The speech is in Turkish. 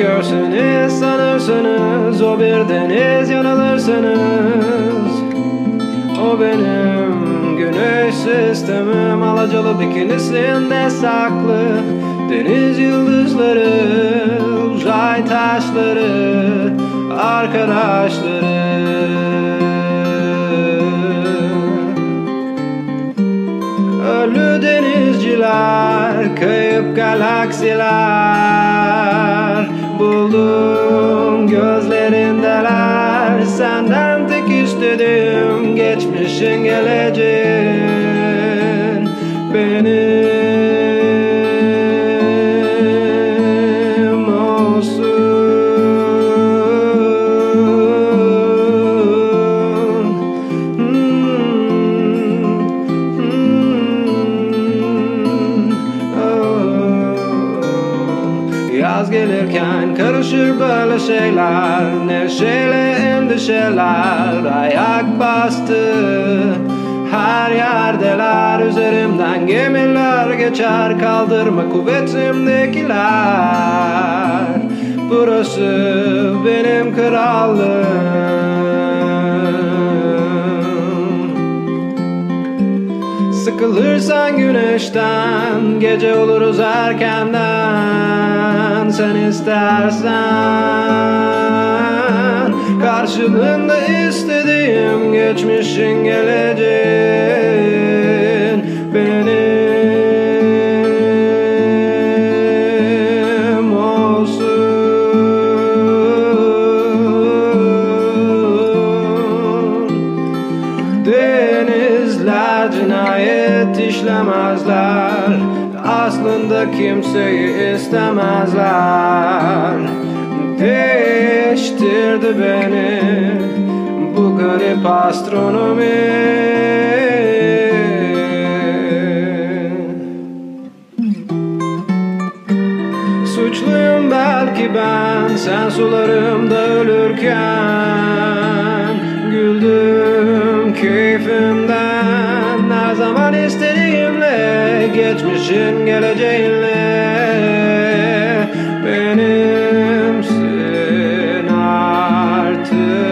görseniz sanırsınız. O bir deniz yanılırsınız. O benim güneş sistemim Alacalı bikinisinde saklı. Deniz yıldızları Uzay taşları Arkadaşları. Ölü denizciler, kayıp galaksiler Buldum gözlerindeler Senden tek istediğim geçmişin geleceğin. Benim Gelirken karışır böyle şeyler. Neşeyle endişeler ayak bastı. Her yerdeler üzerimden gemiler geçer. Kaldırma kuvvetimdekiler. Burası benim krallığım Sıkılırsan güneşten Gece oluruz erkenden. Sen istersen Karşılığında istediğim Geçmişin geleceğin Denizler cinayet işlemezler. Aslında kimseyi istemezler. Değiştirdi beni bu garip astronomi. Suçluyum belki ben sen sularımda ölürken. Güldüm keyfimden geçmişin geleceğinle benimsin artık.